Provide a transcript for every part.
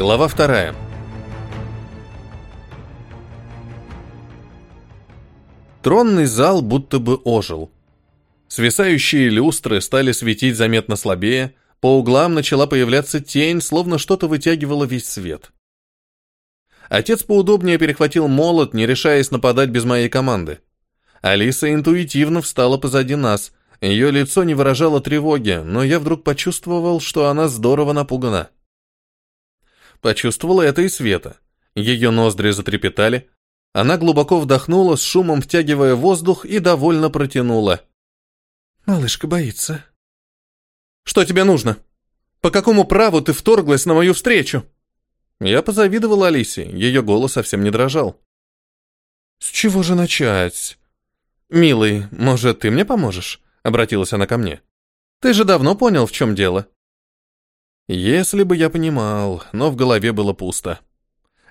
Глава вторая. Тронный зал будто бы ожил. Свисающие люстры стали светить заметно слабее, по углам начала появляться тень, словно что-то вытягивало весь свет. Отец поудобнее перехватил молот, не решаясь нападать без моей команды. Алиса интуитивно встала позади нас. Ее лицо не выражало тревоги, но я вдруг почувствовал, что она здорово напугана. Почувствовала это и Света. Ее ноздри затрепетали. Она глубоко вдохнула, с шумом втягивая воздух и довольно протянула. «Малышка боится». «Что тебе нужно? По какому праву ты вторглась на мою встречу?» Я позавидовал Алисе, ее голос совсем не дрожал. «С чего же начать?» «Милый, может, ты мне поможешь?» — обратилась она ко мне. «Ты же давно понял, в чем дело?» Если бы я понимал, но в голове было пусто.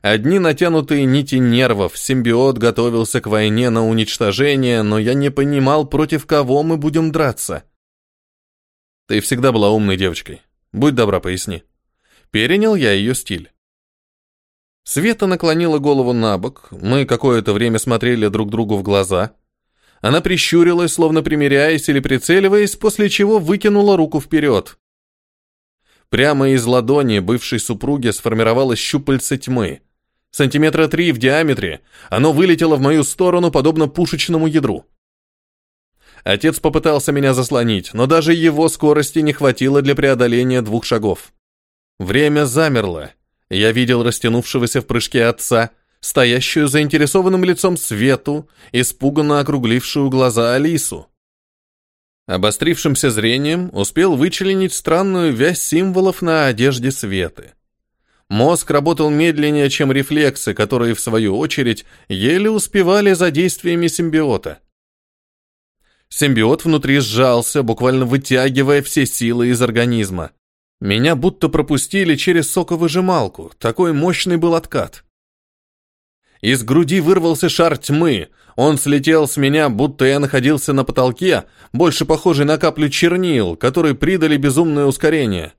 Одни натянутые нити нервов, симбиот готовился к войне на уничтожение, но я не понимал, против кого мы будем драться. Ты всегда была умной девочкой. Будь добра, поясни. Перенял я ее стиль. Света наклонила голову на бок, мы какое-то время смотрели друг другу в глаза. Она прищурилась, словно примиряясь или прицеливаясь, после чего выкинула руку вперед. Прямо из ладони бывшей супруги сформировалось щупальце тьмы. Сантиметра три в диаметре, оно вылетело в мою сторону, подобно пушечному ядру. Отец попытался меня заслонить, но даже его скорости не хватило для преодоления двух шагов. Время замерло. Я видел растянувшегося в прыжке отца, стоящую заинтересованным лицом Свету, испуганно округлившую глаза Алису. Обострившимся зрением успел вычленить странную вязь символов на одежде Светы. Мозг работал медленнее, чем рефлексы, которые, в свою очередь, еле успевали за действиями симбиота. Симбиот внутри сжался, буквально вытягивая все силы из организма. Меня будто пропустили через соковыжималку, такой мощный был откат. Из груди вырвался шар тьмы, он слетел с меня, будто я находился на потолке, больше похожий на каплю чернил, которые придали безумное ускорение.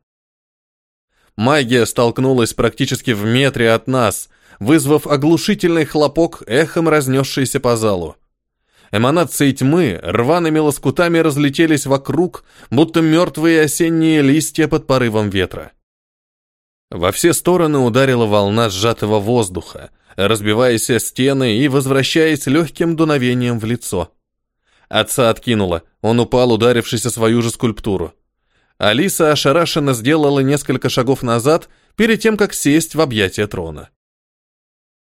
Магия столкнулась практически в метре от нас, вызвав оглушительный хлопок, эхом разнесшийся по залу. Эманации тьмы рваными лоскутами разлетелись вокруг, будто мертвые осенние листья под порывом ветра. Во все стороны ударила волна сжатого воздуха, разбиваясь о стены и возвращаясь легким дуновением в лицо. Отца откинуло, он упал, ударившись о свою же скульптуру. Алиса ошарашенно сделала несколько шагов назад, перед тем, как сесть в объятия трона.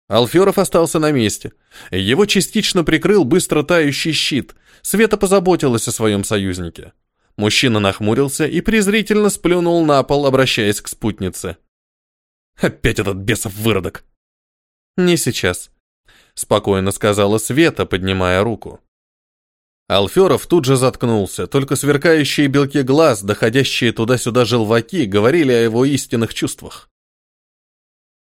Алферов остался на месте. Его частично прикрыл быстро тающий щит. Света позаботилась о своем союзнике. Мужчина нахмурился и презрительно сплюнул на пол, обращаясь к спутнице. «Опять этот бесов выродок!» «Не сейчас», — спокойно сказала Света, поднимая руку. Алферов тут же заткнулся, только сверкающие белки глаз, доходящие туда-сюда желваки, говорили о его истинных чувствах.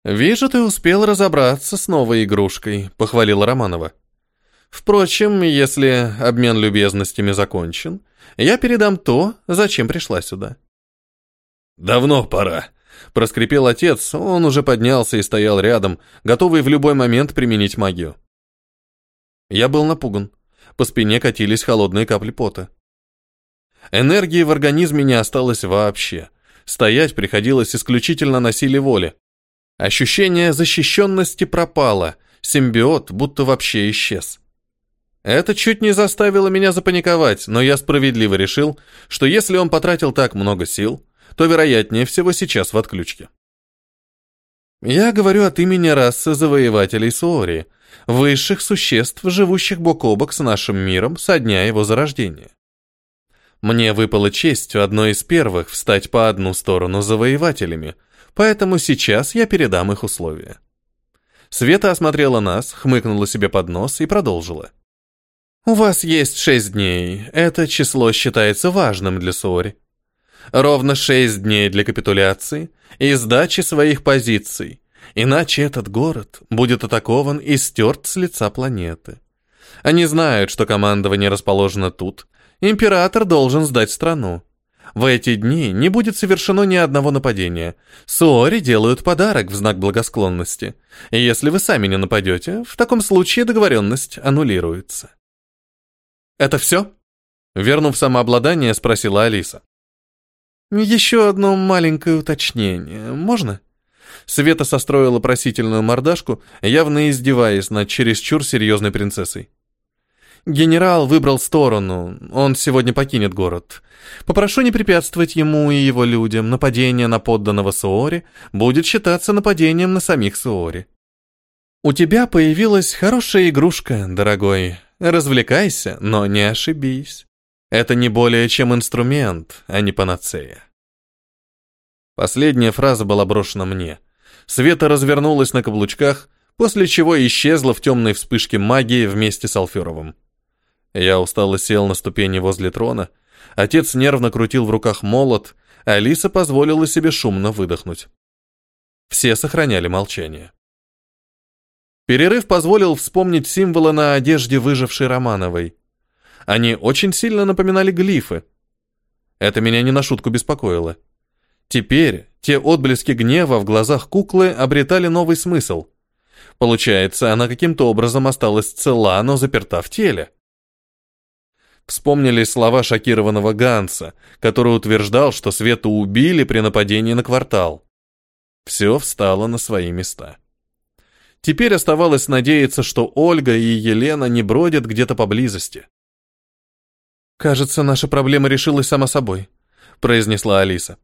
«Вижу, ты успел разобраться с новой игрушкой», — похвалила Романова. «Впрочем, если обмен любезностями закончен, я передам то, зачем пришла сюда». «Давно пора», — проскрипел отец, он уже поднялся и стоял рядом, готовый в любой момент применить магию. Я был напуган. По спине катились холодные капли пота. Энергии в организме не осталось вообще. Стоять приходилось исключительно на силе воли. Ощущение защищенности пропало, симбиот будто вообще исчез. Это чуть не заставило меня запаниковать, но я справедливо решил, что если он потратил так много сил, то вероятнее всего сейчас в отключке. Я говорю от имени расы завоевателей Суори, высших существ, живущих бок о бок с нашим миром со дня его зарождения. Мне выпала честь одной из первых встать по одну сторону завоевателями, поэтому сейчас я передам их условия. Света осмотрела нас, хмыкнула себе под нос и продолжила. «У вас есть шесть дней. Это число считается важным для Сори. Ровно шесть дней для капитуляции и сдачи своих позиций, Иначе этот город будет атакован и стерт с лица планеты. Они знают, что командование расположено тут. Император должен сдать страну. В эти дни не будет совершено ни одного нападения. Суори делают подарок в знак благосклонности. И если вы сами не нападете, в таком случае договоренность аннулируется. «Это все?» Вернув самообладание, спросила Алиса. «Еще одно маленькое уточнение. Можно?» Света состроила просительную мордашку, явно издеваясь над чересчур серьезной принцессой. Генерал выбрал сторону, он сегодня покинет город. Попрошу не препятствовать ему и его людям. Нападение на подданного Суори будет считаться нападением на самих Суори. У тебя появилась хорошая игрушка, дорогой. Развлекайся, но не ошибись. Это не более чем инструмент, а не панацея. Последняя фраза была брошена мне. Света развернулась на каблучках, после чего исчезла в темной вспышке магии вместе с Алферовым. Я устало сел на ступени возле трона. Отец нервно крутил в руках молот, а Алиса позволила себе шумно выдохнуть. Все сохраняли молчание. Перерыв позволил вспомнить символы на одежде выжившей Романовой. Они очень сильно напоминали глифы. Это меня не на шутку беспокоило. Теперь те отблески гнева в глазах куклы обретали новый смысл. Получается, она каким-то образом осталась цела, но заперта в теле. Вспомнили слова шокированного Ганса, который утверждал, что Свету убили при нападении на квартал. Все встало на свои места. Теперь оставалось надеяться, что Ольга и Елена не бродят где-то поблизости. «Кажется, наша проблема решилась сама собой», — произнесла Алиса.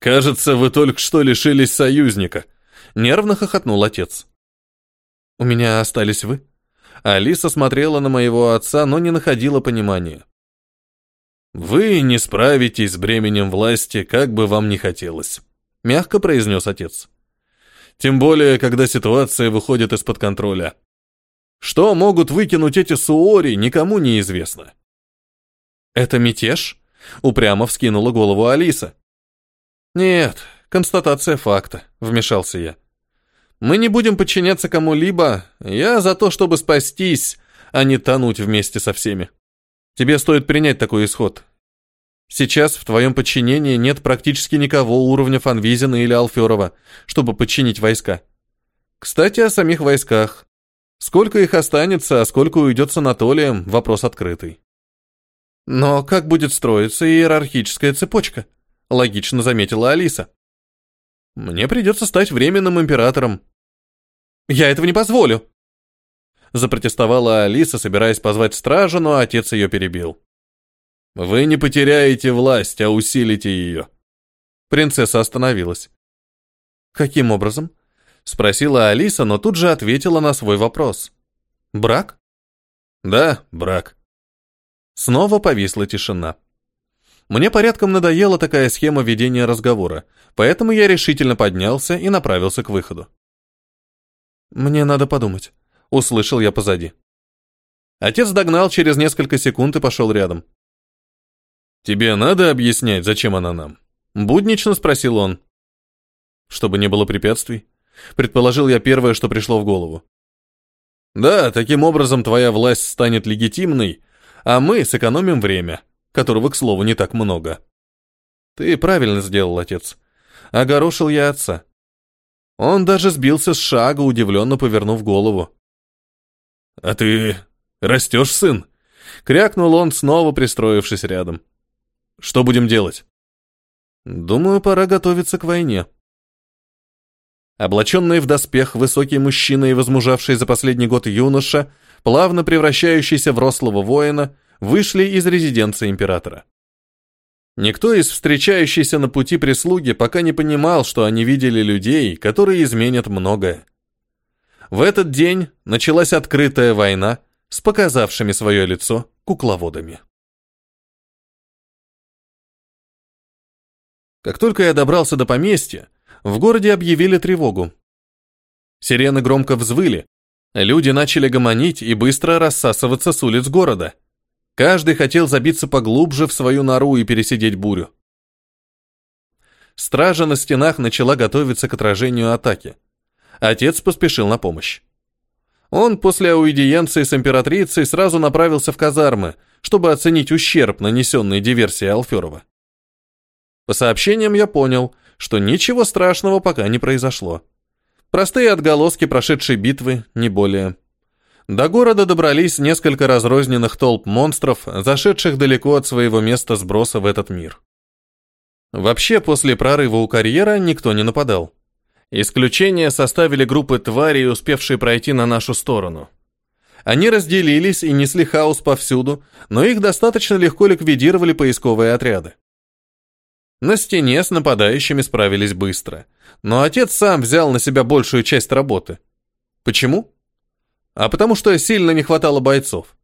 «Кажется, вы только что лишились союзника», — нервно хохотнул отец. «У меня остались вы», Алиса смотрела на моего отца, но не находила понимания. «Вы не справитесь с бременем власти, как бы вам ни хотелось», — мягко произнес отец. «Тем более, когда ситуация выходит из-под контроля. Что могут выкинуть эти суори, никому не известно». «Это мятеж?» — упрямо вскинула голову Алиса. «Нет, констатация факта», — вмешался я. Мы не будем подчиняться кому-либо. Я за то, чтобы спастись, а не тонуть вместе со всеми. Тебе стоит принять такой исход. Сейчас в твоем подчинении нет практически никого уровня Фанвизина или Алферова, чтобы подчинить войска. Кстати, о самих войсках. Сколько их останется, а сколько уйдет с Анатолием, вопрос открытый. Но как будет строиться иерархическая цепочка? Логично заметила Алиса. Мне придется стать временным императором. Я этого не позволю. Запротестовала Алиса, собираясь позвать стража, но отец ее перебил. Вы не потеряете власть, а усилите ее. Принцесса остановилась. Каким образом? Спросила Алиса, но тут же ответила на свой вопрос. Брак? Да, брак. Снова повисла тишина. Мне порядком надоела такая схема ведения разговора, поэтому я решительно поднялся и направился к выходу. «Мне надо подумать», — услышал я позади. Отец догнал через несколько секунд и пошел рядом. «Тебе надо объяснять, зачем она нам?» Буднично спросил он. Чтобы не было препятствий, предположил я первое, что пришло в голову. Да, таким образом твоя власть станет легитимной, а мы сэкономим время которого, к слову, не так много. Ты правильно сделал, отец. Огорошил я отца. Он даже сбился с шага, удивленно повернув голову. «А ты растешь, сын?» — крякнул он, снова пристроившись рядом. «Что будем делать?» «Думаю, пора готовиться к войне». Облаченный в доспех высокий мужчина и возмужавший за последний год юноша, плавно превращающийся в рослого воина — вышли из резиденции императора. Никто из встречающейся на пути прислуги пока не понимал, что они видели людей, которые изменят многое. В этот день началась открытая война с показавшими свое лицо кукловодами. Как только я добрался до поместья, в городе объявили тревогу. Сирены громко взвыли, люди начали гомонить и быстро рассасываться с улиц города – Каждый хотел забиться поглубже в свою нору и пересидеть бурю. Стража на стенах начала готовиться к отражению атаки. Отец поспешил на помощь. Он после аудиенции с императрицей сразу направился в казармы, чтобы оценить ущерб, нанесенный диверсией Алферова. По сообщениям я понял, что ничего страшного пока не произошло. Простые отголоски прошедшей битвы, не более. До города добрались несколько разрозненных толп монстров, зашедших далеко от своего места сброса в этот мир. Вообще, после прорыва у карьера никто не нападал. Исключение составили группы тварей, успевшие пройти на нашу сторону. Они разделились и несли хаос повсюду, но их достаточно легко ликвидировали поисковые отряды. На стене с нападающими справились быстро, но отец сам взял на себя большую часть работы. Почему? А потому что сильно не хватало бойцов.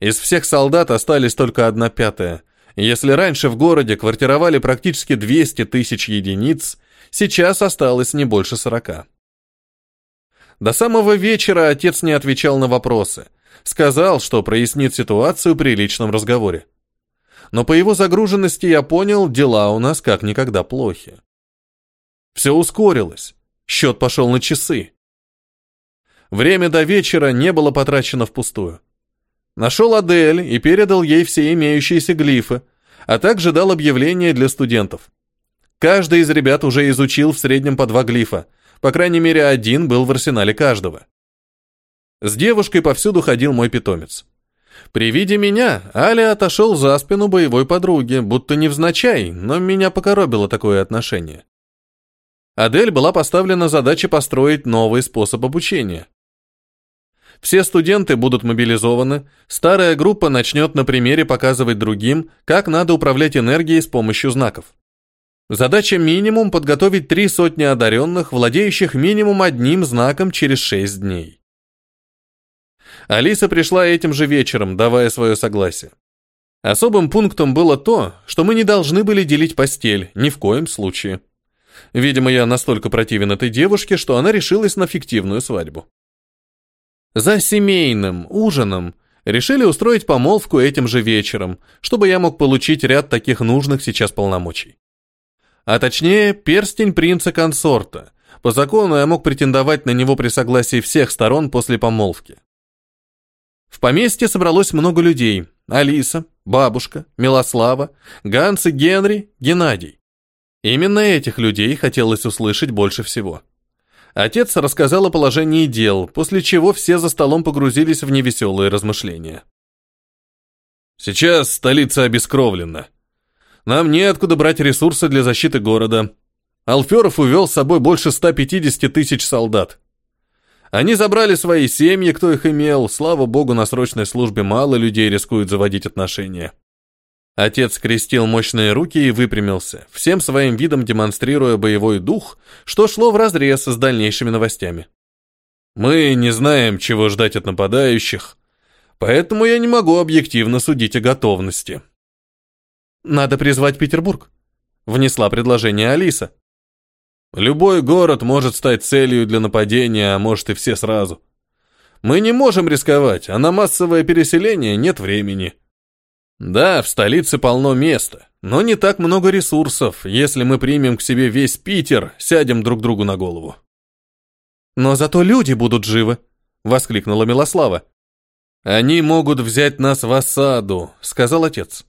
Из всех солдат остались только одна пятая. Если раньше в городе квартировали практически 200 тысяч единиц, сейчас осталось не больше 40. До самого вечера отец не отвечал на вопросы. Сказал, что прояснит ситуацию при личном разговоре но по его загруженности я понял, дела у нас как никогда плохи. Все ускорилось, счет пошел на часы. Время до вечера не было потрачено впустую. Нашел Адель и передал ей все имеющиеся глифы, а также дал объявление для студентов. Каждый из ребят уже изучил в среднем по два глифа, по крайней мере один был в арсенале каждого. С девушкой повсюду ходил мой питомец. При виде меня Аля отошел за спину боевой подруги, будто невзначай, но меня покоробило такое отношение. Адель была поставлена задача построить новый способ обучения. Все студенты будут мобилизованы, старая группа начнет на примере показывать другим, как надо управлять энергией с помощью знаков. Задача минимум подготовить три сотни одаренных, владеющих минимум одним знаком через шесть дней. Алиса пришла этим же вечером, давая свое согласие. Особым пунктом было то, что мы не должны были делить постель, ни в коем случае. Видимо, я настолько противен этой девушке, что она решилась на фиктивную свадьбу. За семейным ужином решили устроить помолвку этим же вечером, чтобы я мог получить ряд таких нужных сейчас полномочий. А точнее, перстень принца-консорта. По закону я мог претендовать на него при согласии всех сторон после помолвки. В поместье собралось много людей. Алиса, бабушка, Милослава, Ганс и Генри, Геннадий. Именно этих людей хотелось услышать больше всего. Отец рассказал о положении дел, после чего все за столом погрузились в невеселые размышления. «Сейчас столица обескровлена. Нам неоткуда брать ресурсы для защиты города. Алферов увел с собой больше 150 тысяч солдат. Они забрали свои семьи, кто их имел. Слава богу, на срочной службе мало людей рискуют заводить отношения. Отец скрестил мощные руки и выпрямился, всем своим видом демонстрируя боевой дух, что шло вразрез с дальнейшими новостями. Мы не знаем, чего ждать от нападающих, поэтому я не могу объективно судить о готовности. Надо призвать Петербург, внесла предложение Алиса. Любой город может стать целью для нападения, а может и все сразу. Мы не можем рисковать, а на массовое переселение нет времени. Да, в столице полно места, но не так много ресурсов, если мы примем к себе весь Питер, сядем друг другу на голову. Но зато люди будут живы, воскликнула Милослава. Они могут взять нас в осаду, сказал отец.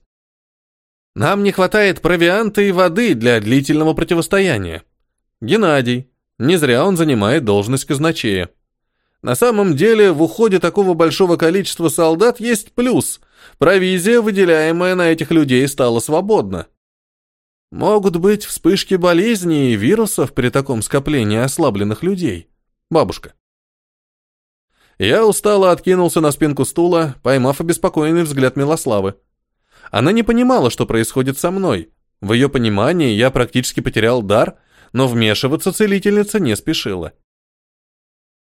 Нам не хватает провианта и воды для длительного противостояния. Геннадий. Не зря он занимает должность казначея. На самом деле, в уходе такого большого количества солдат есть плюс. Провизия, выделяемая на этих людей, стала свободна. Могут быть вспышки болезней и вирусов при таком скоплении ослабленных людей. Бабушка. Я устало откинулся на спинку стула, поймав обеспокоенный взгляд Милославы. Она не понимала, что происходит со мной. В ее понимании я практически потерял дар — но вмешиваться целительница не спешила.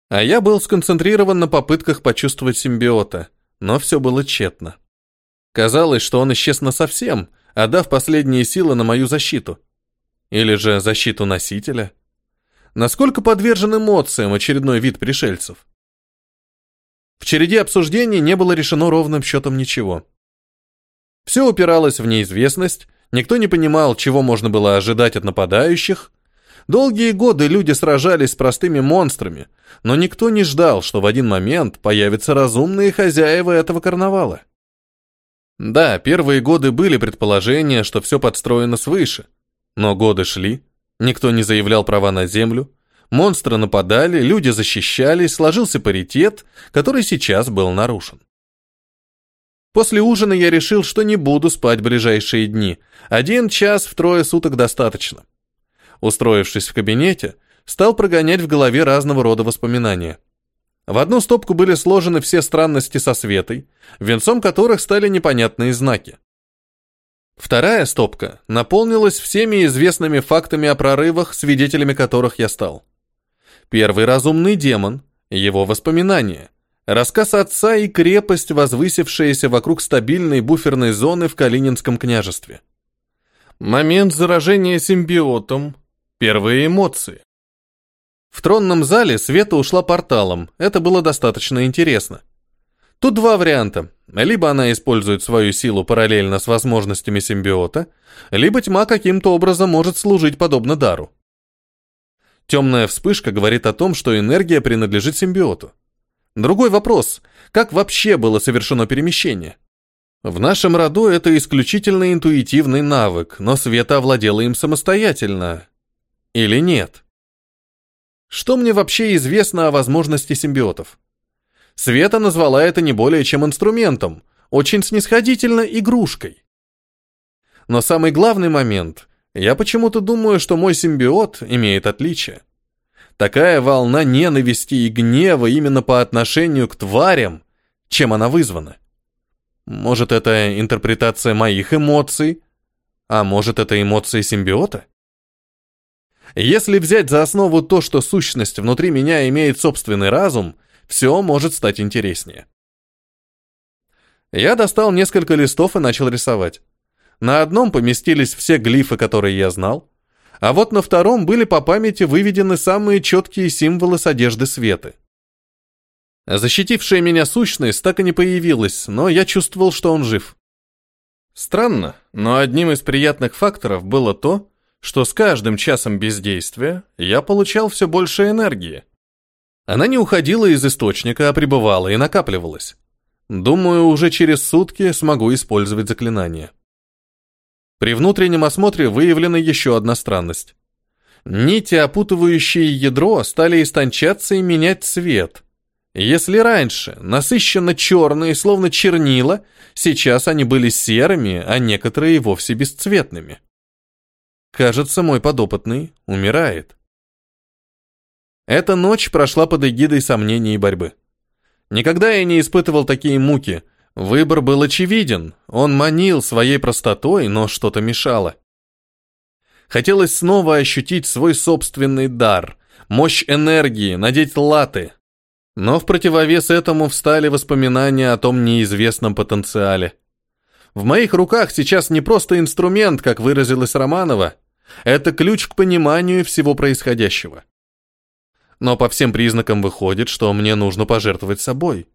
А я был сконцентрирован на попытках почувствовать симбиота, но все было тщетно. Казалось, что он исчез насовсем, отдав последние силы на мою защиту. Или же защиту носителя. Насколько подвержен эмоциям очередной вид пришельцев? В череде обсуждений не было решено ровным счетом ничего. Все упиралось в неизвестность, никто не понимал, чего можно было ожидать от нападающих, Долгие годы люди сражались с простыми монстрами, но никто не ждал, что в один момент появятся разумные хозяева этого карнавала. Да, первые годы были предположения, что все подстроено свыше. Но годы шли, никто не заявлял права на землю, монстры нападали, люди защищались, сложился паритет, который сейчас был нарушен. После ужина я решил, что не буду спать ближайшие дни. Один час в трое суток достаточно. Устроившись в кабинете, стал прогонять в голове разного рода воспоминания. В одну стопку были сложены все странности со Светой, венцом которых стали непонятные знаки. Вторая стопка наполнилась всеми известными фактами о прорывах, свидетелями которых я стал. Первый разумный демон, его воспоминания, рассказ отца и крепость, возвысившаяся вокруг стабильной буферной зоны в Калининском княжестве. Момент заражения симбиотом, первые эмоции. В тронном зале Света ушла порталом, это было достаточно интересно. Тут два варианта. Либо она использует свою силу параллельно с возможностями симбиота, либо тьма каким-то образом может служить подобно дару. Темная вспышка говорит о том, что энергия принадлежит симбиоту. Другой вопрос, как вообще было совершено перемещение? В нашем роду это исключительно интуитивный навык, но Света овладела им самостоятельно. Или нет? Что мне вообще известно о возможности симбиотов? Света назвала это не более чем инструментом, очень снисходительно игрушкой. Но самый главный момент, я почему-то думаю, что мой симбиот имеет отличие. Такая волна ненависти и гнева именно по отношению к тварям, чем она вызвана. Может, это интерпретация моих эмоций, а может, это эмоции симбиота? Если взять за основу то, что сущность внутри меня имеет собственный разум, все может стать интереснее. Я достал несколько листов и начал рисовать. На одном поместились все глифы, которые я знал, а вот на втором были по памяти выведены самые четкие символы с одежды Светы. Защитившая меня сущность так и не появилась, но я чувствовал, что он жив. Странно, но одним из приятных факторов было то, что с каждым часом бездействия я получал все больше энергии. Она не уходила из источника, а пребывала и накапливалась. Думаю, уже через сутки смогу использовать заклинание. При внутреннем осмотре выявлена еще одна странность. Нити, опутывающие ядро, стали истончаться и менять цвет. Если раньше насыщенно черные, словно чернила, сейчас они были серыми, а некоторые вовсе бесцветными. Кажется, мой подопытный умирает. Эта ночь прошла под эгидой сомнений и борьбы. Никогда я не испытывал такие муки. Выбор был очевиден. Он манил своей простотой, но что-то мешало. Хотелось снова ощутить свой собственный дар, мощь энергии, надеть латы. Но в противовес этому встали воспоминания о том неизвестном потенциале. В моих руках сейчас не просто инструмент, как выразилась Романова, это ключ к пониманию всего происходящего. Но по всем признакам выходит, что мне нужно пожертвовать собой.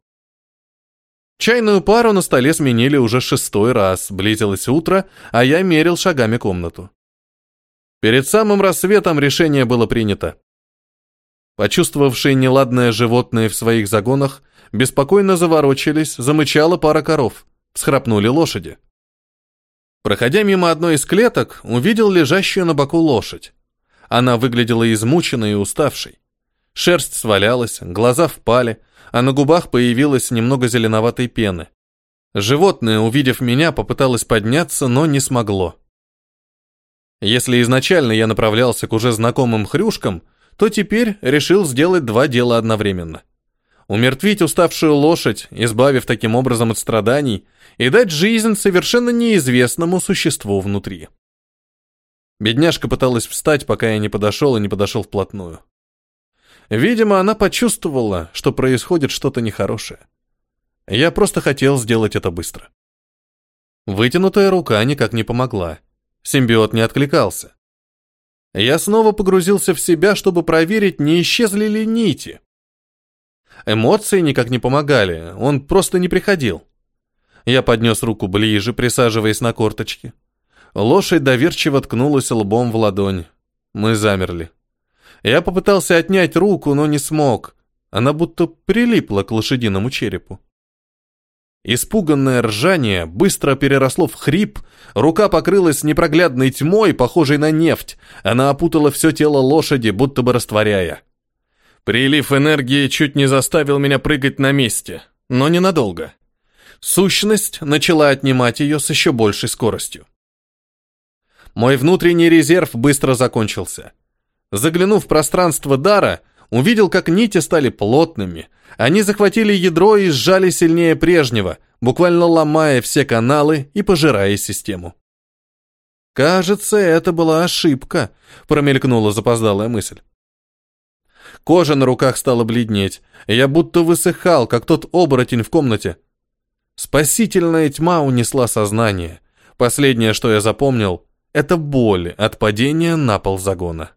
Чайную пару на столе сменили уже шестой раз, близилось утро, а я мерил шагами комнату. Перед самым рассветом решение было принято. Почувствовавшие неладное животное в своих загонах, беспокойно заворочились, замычала пара коров, схрапнули лошади. Проходя мимо одной из клеток, увидел лежащую на боку лошадь. Она выглядела измученной и уставшей. Шерсть свалялась, глаза впали, а на губах появилась немного зеленоватой пены. Животное, увидев меня, попыталось подняться, но не смогло. Если изначально я направлялся к уже знакомым хрюшкам, то теперь решил сделать два дела одновременно – умертвить уставшую лошадь, избавив таким образом от страданий, и дать жизнь совершенно неизвестному существу внутри. Бедняжка пыталась встать, пока я не подошел и не подошел вплотную. Видимо, она почувствовала, что происходит что-то нехорошее. Я просто хотел сделать это быстро. Вытянутая рука никак не помогла. Симбиот не откликался. Я снова погрузился в себя, чтобы проверить, не исчезли ли нити. Эмоции никак не помогали, он просто не приходил. Я поднес руку ближе, присаживаясь на корточки. Лошадь доверчиво ткнулась лбом в ладонь. Мы замерли. Я попытался отнять руку, но не смог. Она будто прилипла к лошадиному черепу. Испуганное ржание быстро переросло в хрип, рука покрылась непроглядной тьмой, похожей на нефть, она опутала все тело лошади, будто бы растворяя. Прилив энергии чуть не заставил меня прыгать на месте, но ненадолго. Сущность начала отнимать ее с еще большей скоростью. Мой внутренний резерв быстро закончился. Заглянув в пространство дара, увидел, как нити стали плотными. Они захватили ядро и сжали сильнее прежнего, буквально ломая все каналы и пожирая систему. «Кажется, это была ошибка», — промелькнула запоздалая мысль. Кожа на руках стала бледнеть, я будто высыхал, как тот оборотень в комнате. Спасительная тьма унесла сознание. Последнее, что я запомнил, это боль от падения на пол загона.